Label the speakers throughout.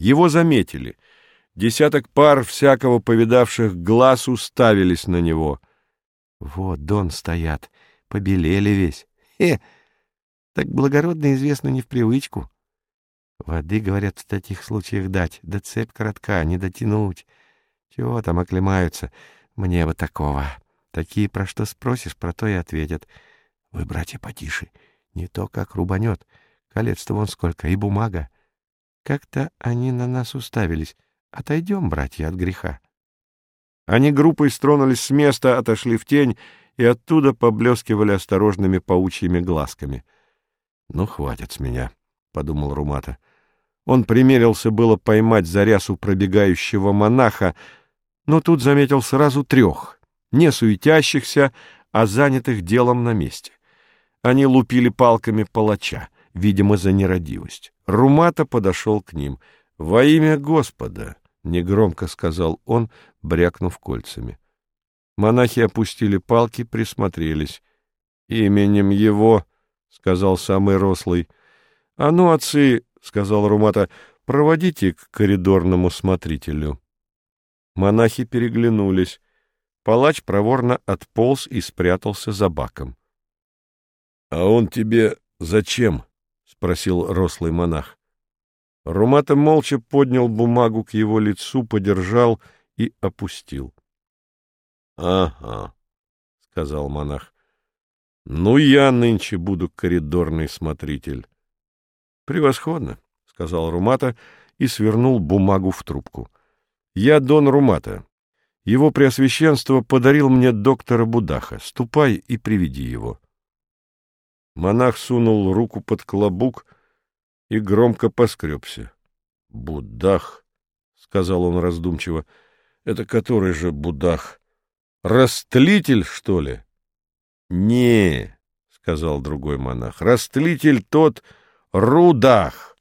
Speaker 1: Его заметили. Десяток пар всякого повидавших глаз уставились на него.
Speaker 2: Вот, Дон стоят, побелели весь. Хе! Так благородно известно не в привычку. Воды, говорят, в таких случаях дать, да цепь коротка, не дотянуть. Чего там оклемаются? Мне бы такого. Такие про что спросишь, про то и ответят. Вы, братья, потише. Не то как рубанет. Колец-то вон сколько, и бумага. Как-то они на нас уставились. Отойдем, братья, от греха.
Speaker 1: Они группой стронулись с места, отошли в тень и оттуда поблескивали осторожными паучьими глазками. «Ну, хватит с меня», — подумал Румата. Он примерился было поймать за рясу пробегающего монаха, но тут заметил сразу трех, не суетящихся, а занятых делом на месте. Они лупили палками палача, видимо, за нерадивость. Румата подошел к ним. «Во имя Господа!» — негромко сказал он, брякнув кольцами. Монахи опустили палки, присмотрелись. «Именем его!» — сказал самый рослый. «А ну, отцы!» — сказал Румата. «Проводите к коридорному смотрителю». Монахи переглянулись. Палач проворно отполз и спрятался за баком. — А он тебе зачем? — спросил рослый монах. Румата молча поднял бумагу к его лицу, подержал и опустил. — Ага, — сказал монах. — Ну, я нынче буду коридорный смотритель. — Превосходно, — сказал Румата и свернул бумагу в трубку. — Я Дон Румата. Его Преосвященство подарил мне доктора Будаха. Ступай и приведи его. Монах сунул руку под клобук и громко поскребся. — Будах, — сказал он раздумчиво, — это который же Будах? Растлитель, что ли? — Не, — сказал другой монах, — растлитель тот Рудах.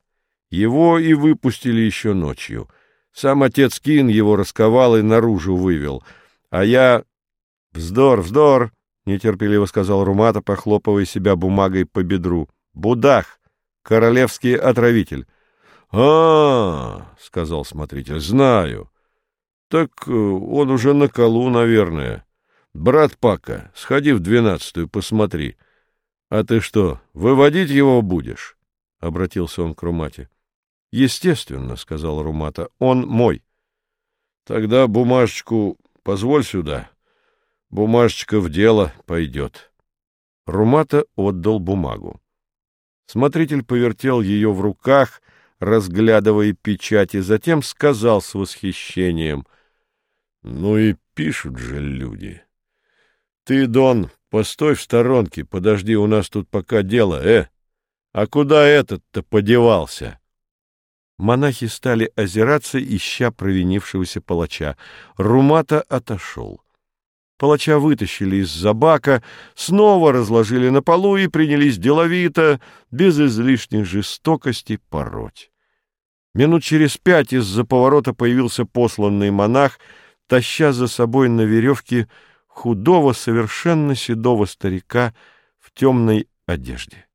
Speaker 1: Его и выпустили еще ночью. Сам отец Кин его расковал и наружу вывел. А я... — Вздор, вздор! — нетерпеливо сказал Румата, похлопывая себя бумагой по бедру. — Будах! Королевский отравитель. — А, — сказал смотритель, — знаю. Так э, он уже на колу, наверное. Брат Пака, сходи в двенадцатую, посмотри. — А ты что, выводить его будешь? — обратился он к Румате. — Естественно, — сказал Румата, — он мой. — Тогда бумажечку позволь сюда. Бумажечка в дело пойдет. Румата отдал бумагу. Смотритель повертел ее в руках, разглядывая печати, затем сказал с восхищением. — Ну и пишут же люди. Ты, Дон, постой в сторонке, подожди, у нас тут пока дело, э? А куда этот-то подевался? Монахи стали озираться, ища провинившегося палача. Румата отошел. Палача вытащили из-за бака, снова разложили на полу и принялись деловито, без излишней жестокости, пороть. Минут через пять из-за поворота появился посланный монах, таща за собой на веревке худого, совершенно седого старика в темной одежде.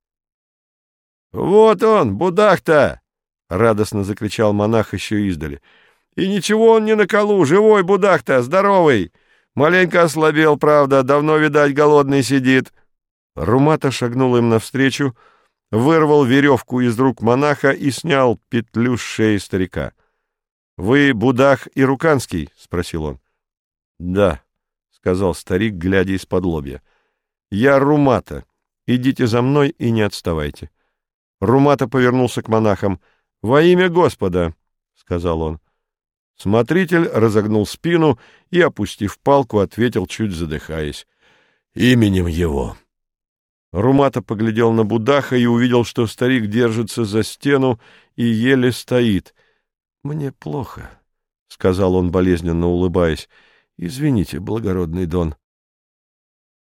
Speaker 1: — Вот он, будах-то! — радостно закричал монах еще издали. — И ничего он не на колу, живой будах-то, здоровый! Маленько ослабел, правда, давно, видать, голодный сидит. Румата шагнул им навстречу, вырвал веревку из рук монаха и снял петлю с шеи старика. — Вы Будах и Руканский? — спросил он. — Да, — сказал старик, глядя из-под лобья. — Я Румата. Идите за мной и не отставайте. Румата повернулся к монахам — «Во имя Господа!» — сказал он. Смотритель разогнул спину и, опустив палку, ответил, чуть задыхаясь. «Именем его!» Румата поглядел на Будаха и увидел, что старик держится за стену и еле стоит. «Мне плохо», — сказал он, болезненно улыбаясь. «Извините, благородный Дон».